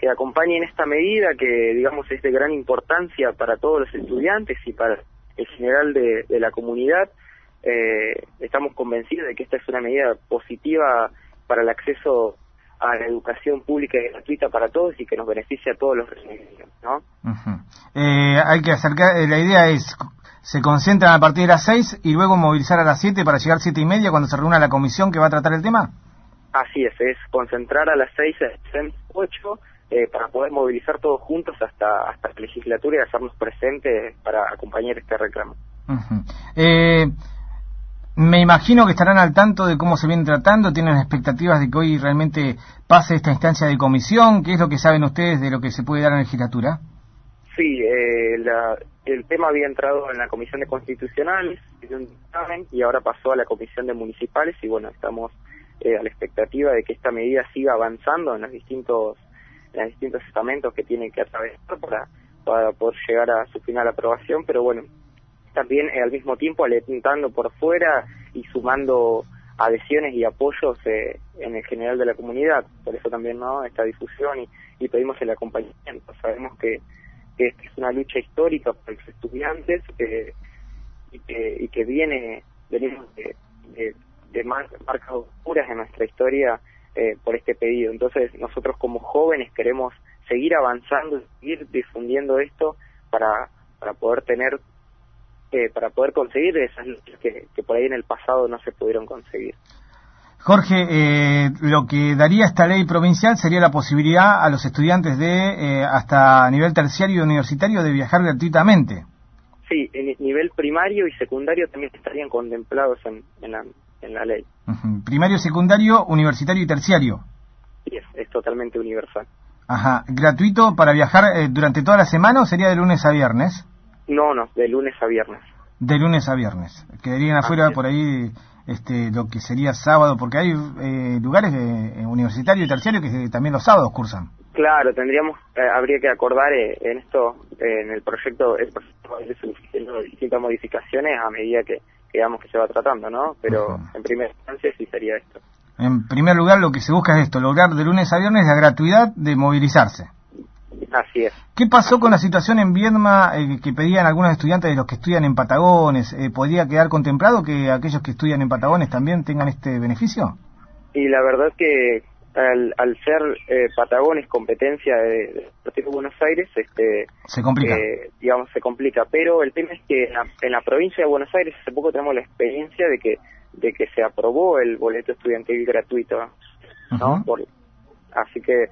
que acompañen esta medida que, digamos, es de gran importancia para todos los estudiantes y para el general de, la comunidad. Eh, estamos convencidos de que esta es una medida positiva para el acceso a la educación pública y gratuita para todos y que nos beneficia a todos los residentes, ¿no? Eh, hay que acercar, la idea es se concentran a partir de las 6 y luego movilizar a las 7 para llegar a 7 y media cuando se reúna la comisión que va a tratar el tema? Así es, es concentrar a las 6 a 8 eh, para poder movilizar todos juntos hasta, hasta la legislatura y hacernos presentes para acompañar este reclamo. eh, me imagino que estarán al tanto de cómo se viene tratando, tienen expectativas de que hoy realmente pase esta instancia de comisión, ¿qué es lo que saben ustedes de lo que se puede dar en la legislatura? Sí, eh, la, el tema había entrado en la Comisión de Constitucionales y ahora pasó a la Comisión de Municipales y bueno, estamos eh, a la expectativa de que esta medida siga avanzando en los distintos en los distintos estamentos que tienen que atravesar para, para poder llegar a su final aprobación, pero bueno, también eh, al mismo tiempo alentando por fuera y sumando adhesiones y apoyos eh, en el general de la comunidad, por eso también no esta difusión y, y pedimos el acompañamiento. Sabemos que que es una lucha histórica para los estudiantes eh, y, que, y que viene, venimos de, de, marcas oscuras en nuestra historia eh, por este pedido. Entonces nosotros como jóvenes queremos seguir avanzando, y seguir difundiendo esto para, para poder tener, eh, para poder conseguir esas luchas que, que por ahí en el pasado no se pudieron conseguir. Jorge, eh, lo que daría esta ley provincial sería la posibilidad a los estudiantes de eh, hasta nivel terciario y universitario de viajar gratuitamente. Sí, en nivel primario y secundario también estarían contemplados en, la, ley. Primario, secundario, universitario y terciario. Sí, es, totalmente universal. Ajá, ¿gratuito para viajar eh, durante toda la semana o sería de lunes a viernes? No, no, de lunes a viernes. De lunes a viernes. Quedarían afuera por ahí este, lo que sería sábado, porque hay eh, lugares de, eh, universitarios y terciarios que también los sábados cursan. Claro, tendríamos, eh, habría que acordar en esto, en el proyecto, el proyecto distintas modificaciones a medida que, veamos que se va tratando, ¿no? Pero en primera instancia sí sería esto. En primer lugar, lo que se busca es esto, lograr de lunes a viernes la gratuidad de movilizarse. Así es. ¿Qué pasó con la situación en Viedma eh, que pedían algunos estudiantes de los que estudian en Patagones? Eh, ¿Podría quedar contemplado que aquellos que estudian en Patagones también tengan este beneficio? Y la verdad que al, ser eh, Patagones competencia de, de Buenos Aires, este, se complica. digamos, se complica. Pero el tema es que en la, provincia de Buenos Aires hace poco tenemos la experiencia de que de que se aprobó el boleto estudiantil gratuito, ¿no? así que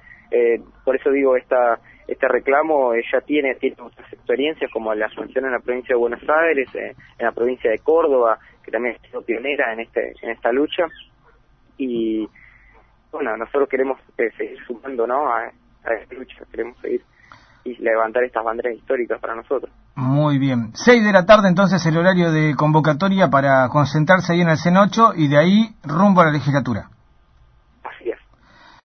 por eso digo esta este reclamo ya tiene, tiene muchas experiencias como la asunción en la provincia de Buenos Aires, eh, en la provincia de Córdoba, que también ha sido pionera en este en esta lucha y bueno nosotros queremos eh, seguir sumando ¿no? a, esta lucha, queremos seguir y levantar estas banderas históricas para nosotros. Muy bien. Seis de la tarde entonces el horario de convocatoria para concentrarse ahí en el CEN 8 y de ahí rumbo a la legislatura.